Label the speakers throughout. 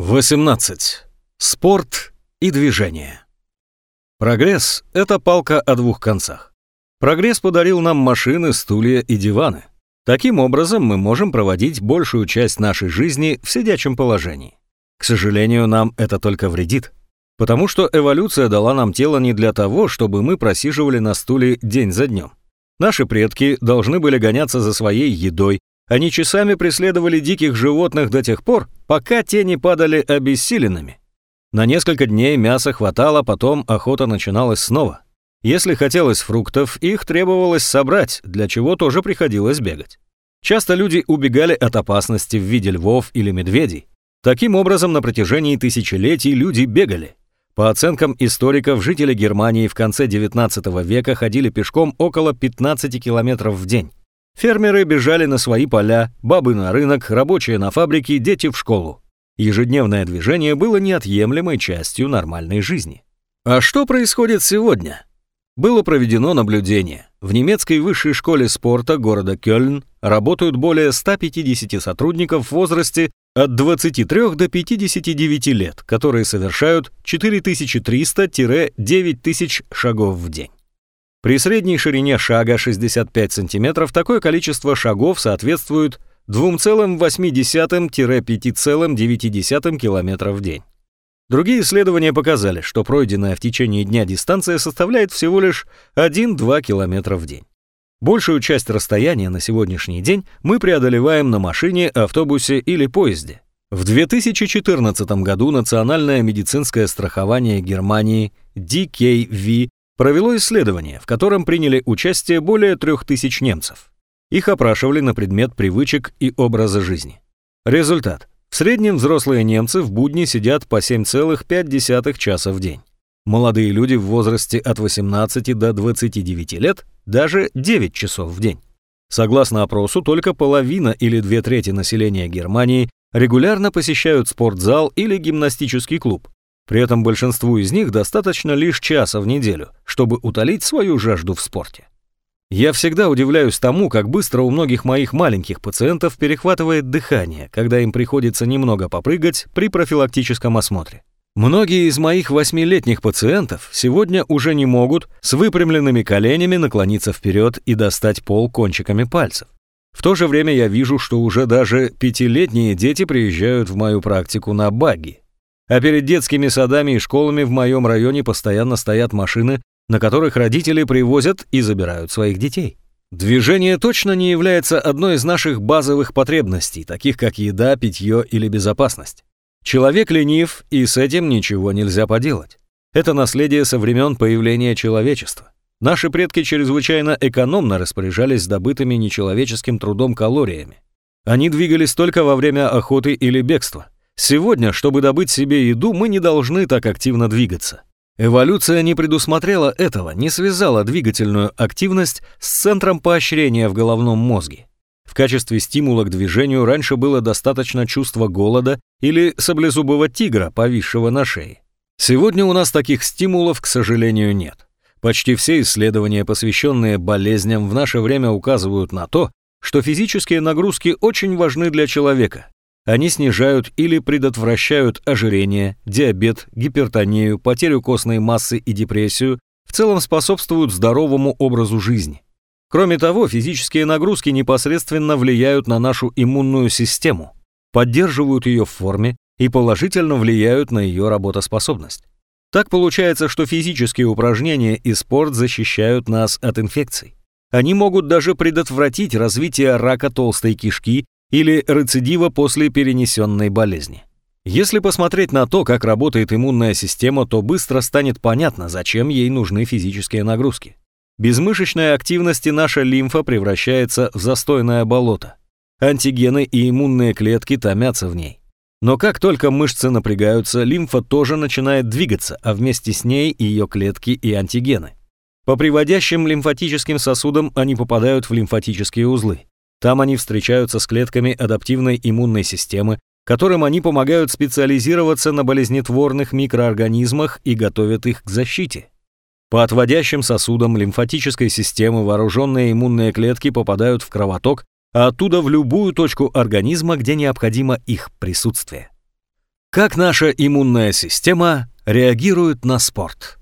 Speaker 1: 18. Спорт и движение. Прогресс – это палка о двух концах. Прогресс подарил нам машины, стулья и диваны. Таким образом, мы можем проводить большую часть нашей жизни в сидячем положении. К сожалению, нам это только вредит. Потому что эволюция дала нам тело не для того, чтобы мы просиживали на стуле день за днем. Наши предки должны были гоняться за своей едой, они часами преследовали диких животных до тех пор, пока те не падали обессиленными. На несколько дней мяса хватало, потом охота начиналась снова. Если хотелось фруктов, их требовалось собрать, для чего тоже приходилось бегать. Часто люди убегали от опасности в виде львов или медведей. Таким образом, на протяжении тысячелетий люди бегали. По оценкам историков, жители Германии в конце 19 века ходили пешком около 15 километров в день. Фермеры бежали на свои поля, бабы на рынок, рабочие на фабрике, дети в школу. Ежедневное движение было неотъемлемой частью нормальной жизни. А что происходит сегодня? Было проведено наблюдение. В немецкой высшей школе спорта города Кёльн работают более 150 сотрудников в возрасте от 23 до 59 лет, которые совершают 4300-9000 шагов в день. При средней ширине шага 65 см такое количество шагов соответствует 2,8-5,9 км в день. Другие исследования показали, что пройденная в течение дня дистанция составляет всего лишь 1-2 км в день. Большую часть расстояния на сегодняшний день мы преодолеваем на машине, автобусе или поезде. В 2014 году Национальное медицинское страхование Германии DKV провело исследование, в котором приняли участие более 3000 немцев. Их опрашивали на предмет привычек и образа жизни. Результат. В среднем взрослые немцы в будни сидят по 7,5 часа в день. Молодые люди в возрасте от 18 до 29 лет даже 9 часов в день. Согласно опросу, только половина или две трети населения Германии регулярно посещают спортзал или гимнастический клуб, при этом большинству из них достаточно лишь часа в неделю, чтобы утолить свою жажду в спорте. Я всегда удивляюсь тому, как быстро у многих моих маленьких пациентов перехватывает дыхание, когда им приходится немного попрыгать при профилактическом осмотре. Многие из моих восьмилетних пациентов сегодня уже не могут с выпрямленными коленями наклониться вперед и достать пол кончиками пальцев. В то же время я вижу, что уже даже пятилетние дети приезжают в мою практику на багги. А перед детскими садами и школами в моем районе постоянно стоят машины, на которых родители привозят и забирают своих детей. Движение точно не является одной из наших базовых потребностей, таких как еда, питье или безопасность. Человек ленив, и с этим ничего нельзя поделать. Это наследие со времен появления человечества. Наши предки чрезвычайно экономно распоряжались добытыми нечеловеческим трудом калориями. Они двигались только во время охоты или бегства. Сегодня, чтобы добыть себе еду, мы не должны так активно двигаться. Эволюция не предусмотрела этого, не связала двигательную активность с центром поощрения в головном мозге. В качестве стимула к движению раньше было достаточно чувства голода или саблезубого тигра, повисшего на шее. Сегодня у нас таких стимулов, к сожалению, нет. Почти все исследования, посвященные болезням, в наше время указывают на то, что физические нагрузки очень важны для человека, они снижают или предотвращают ожирение, диабет, гипертонию, потерю костной массы и депрессию, в целом способствуют здоровому образу жизни. Кроме того, физические нагрузки непосредственно влияют на нашу иммунную систему, поддерживают ее в форме и положительно влияют на ее работоспособность. Так получается, что физические упражнения и спорт защищают нас от инфекций. Они могут даже предотвратить развитие рака толстой кишки или рецидива после перенесенной болезни. Если посмотреть на то, как работает иммунная система, то быстро станет понятно, зачем ей нужны физические нагрузки. Без мышечной активности наша лимфа превращается в застойное болото. Антигены и иммунные клетки томятся в ней. Но как только мышцы напрягаются, лимфа тоже начинает двигаться, а вместе с ней ее клетки и антигены. По приводящим лимфатическим сосудам они попадают в лимфатические узлы. Там они встречаются с клетками адаптивной иммунной системы, которым они помогают специализироваться на болезнетворных микроорганизмах и готовят их к защите. По отводящим сосудам лимфатической системы вооруженные иммунные клетки попадают в кровоток, а оттуда в любую точку организма, где необходимо их присутствие. Как наша иммунная система реагирует на спорт?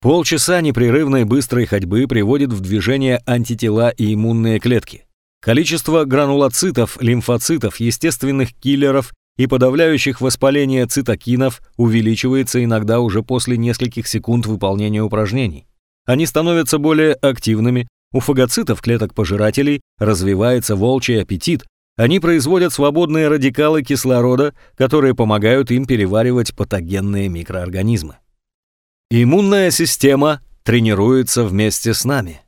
Speaker 1: Полчаса непрерывной быстрой ходьбы приводит в движение антитела и иммунные клетки. Количество гранулоцитов, лимфоцитов, естественных киллеров и подавляющих воспаление цитокинов увеличивается иногда уже после нескольких секунд выполнения упражнений. Они становятся более активными, у фагоцитов клеток-пожирателей развивается волчий аппетит, они производят свободные радикалы кислорода, которые помогают им переваривать патогенные микроорганизмы. Иммунная система тренируется вместе с нами.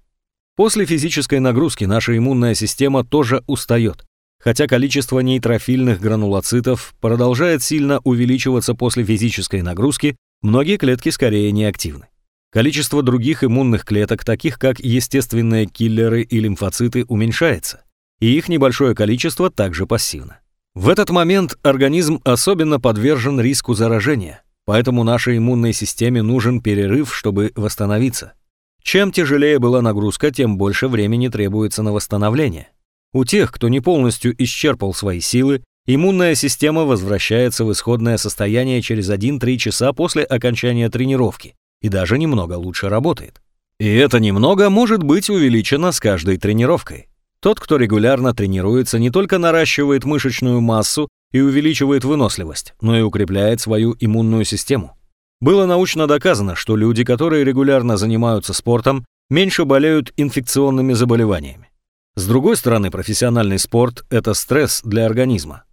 Speaker 1: После физической нагрузки наша иммунная система тоже устает, хотя количество нейтрофильных гранулоцитов продолжает сильно увеличиваться после физической нагрузки, многие клетки скорее неактивны. Количество других иммунных клеток, таких как естественные киллеры и лимфоциты, уменьшается и их небольшое количество также пассивно. В этот момент организм особенно подвержен риску заражения, поэтому нашей иммунной системе нужен перерыв, чтобы восстановиться. Чем тяжелее была нагрузка, тем больше времени требуется на восстановление. У тех, кто не полностью исчерпал свои силы, иммунная система возвращается в исходное состояние через 1-3 часа после окончания тренировки и даже немного лучше работает. И это немного может быть увеличено с каждой тренировкой. Тот, кто регулярно тренируется, не только наращивает мышечную массу и увеличивает выносливость, но и укрепляет свою иммунную систему. Было научно доказано, что люди, которые регулярно занимаются спортом, меньше болеют инфекционными заболеваниями. С другой стороны, профессиональный спорт – это стресс для организма.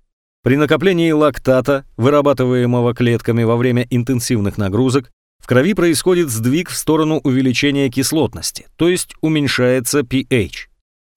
Speaker 1: При накоплении лактата, вырабатываемого клетками во время интенсивных нагрузок, в крови происходит сдвиг в сторону увеличения кислотности, то есть уменьшается pH.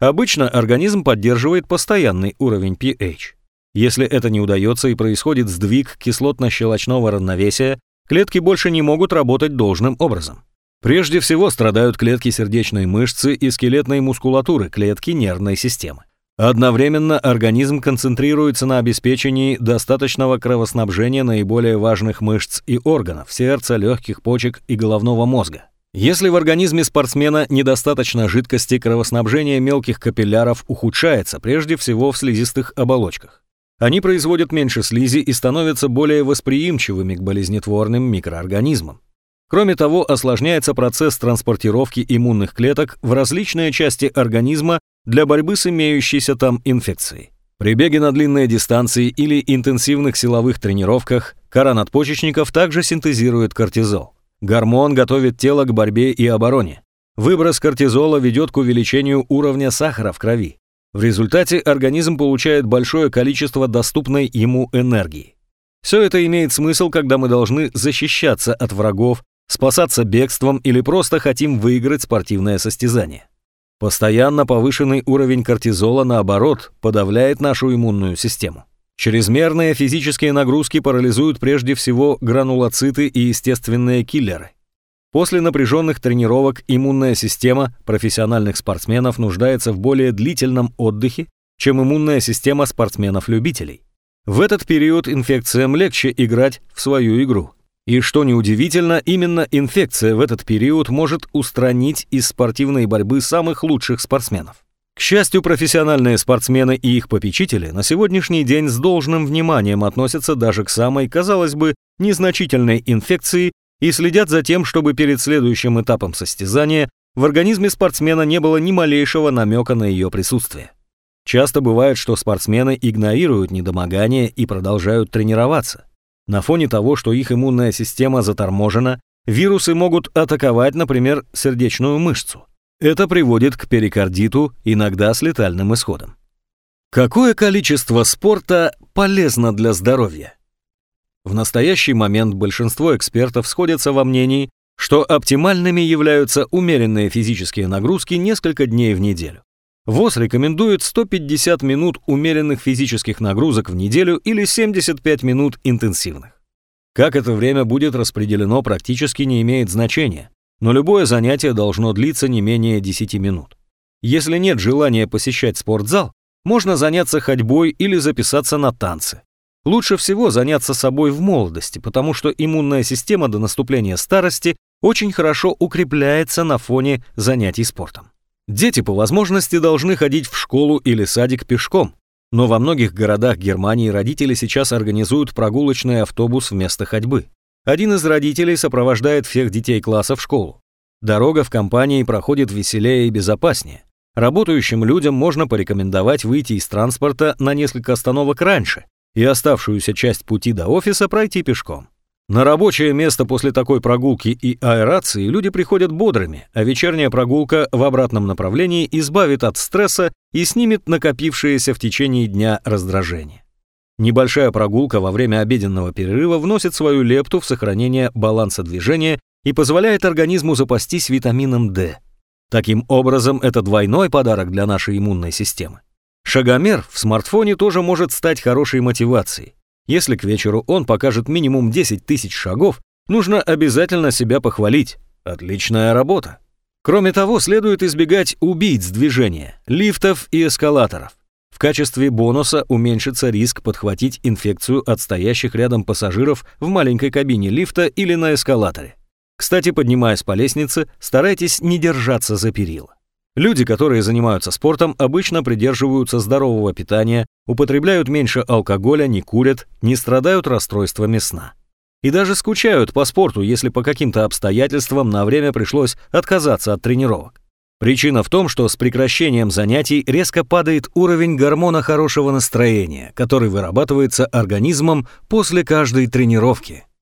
Speaker 1: Обычно организм поддерживает постоянный уровень pH. Если это не удается и происходит сдвиг кислотно-щелочного равновесия, клетки больше не могут работать должным образом. Прежде всего страдают клетки сердечной мышцы и скелетной мускулатуры, клетки нервной системы. Одновременно организм концентрируется на обеспечении достаточного кровоснабжения наиболее важных мышц и органов – сердца, легких, почек и головного мозга. Если в организме спортсмена недостаточно жидкости, кровоснабжение мелких капилляров ухудшается, прежде всего в слизистых оболочках. Они производят меньше слизи и становятся более восприимчивыми к болезнетворным микроорганизмам. Кроме того, осложняется процесс транспортировки иммунных клеток в различные части организма для борьбы с имеющейся там инфекцией. При беге на длинные дистанции или интенсивных силовых тренировках кора надпочечников также синтезирует кортизол. Гормон готовит тело к борьбе и обороне. Выброс кортизола ведет к увеличению уровня сахара в крови. В результате организм получает большое количество доступной ему энергии. Все это имеет смысл, когда мы должны защищаться от врагов, спасаться бегством или просто хотим выиграть спортивное состязание. Постоянно повышенный уровень кортизола, наоборот, подавляет нашу иммунную систему. Чрезмерные физические нагрузки парализуют прежде всего гранулоциты и естественные киллеры. После напряженных тренировок иммунная система профессиональных спортсменов нуждается в более длительном отдыхе, чем иммунная система спортсменов-любителей. В этот период инфекциям легче играть в свою игру. И что неудивительно, именно инфекция в этот период может устранить из спортивной борьбы самых лучших спортсменов. К счастью, профессиональные спортсмены и их попечители на сегодняшний день с должным вниманием относятся даже к самой, казалось бы, незначительной инфекции и следят за тем, чтобы перед следующим этапом состязания в организме спортсмена не было ни малейшего намека на ее присутствие. Часто бывает, что спортсмены игнорируют недомогание и продолжают тренироваться. На фоне того, что их иммунная система заторможена, вирусы могут атаковать, например, сердечную мышцу. Это приводит к перикардиту, иногда с летальным исходом. Какое количество спорта полезно для здоровья? В настоящий момент большинство экспертов сходятся во мнении, что оптимальными являются умеренные физические нагрузки несколько дней в неделю. ВОЗ рекомендует 150 минут умеренных физических нагрузок в неделю или 75 минут интенсивных. Как это время будет распределено, практически не имеет значения но любое занятие должно длиться не менее 10 минут. Если нет желания посещать спортзал, можно заняться ходьбой или записаться на танцы. Лучше всего заняться собой в молодости, потому что иммунная система до наступления старости очень хорошо укрепляется на фоне занятий спортом. Дети по возможности должны ходить в школу или садик пешком. Но во многих городах Германии родители сейчас организуют прогулочный автобус вместо ходьбы. Один из родителей сопровождает всех детей класса в школу. Дорога в компании проходит веселее и безопаснее. Работающим людям можно порекомендовать выйти из транспорта на несколько остановок раньше и оставшуюся часть пути до офиса пройти пешком. На рабочее место после такой прогулки и аэрации люди приходят бодрыми, а вечерняя прогулка в обратном направлении избавит от стресса и снимет накопившееся в течение дня раздражение. Небольшая прогулка во время обеденного перерыва вносит свою лепту в сохранение баланса движения и позволяет организму запастись витамином D. Таким образом, это двойной подарок для нашей иммунной системы. Шагомер в смартфоне тоже может стать хорошей мотивацией. Если к вечеру он покажет минимум 10 тысяч шагов, нужно обязательно себя похвалить. Отличная работа. Кроме того, следует избегать убийц движения, лифтов и эскалаторов. В качестве бонуса уменьшится риск подхватить инфекцию от стоящих рядом пассажиров в маленькой кабине лифта или на эскалаторе. Кстати, поднимаясь по лестнице, старайтесь не держаться за перила. Люди, которые занимаются спортом, обычно придерживаются здорового питания, употребляют меньше алкоголя, не курят, не страдают расстройствами сна. И даже скучают по спорту, если по каким-то обстоятельствам на время пришлось отказаться от тренировок. Причина в том, что с прекращением занятий резко падает уровень гормона хорошего настроения, который вырабатывается организмом после каждой тренировки.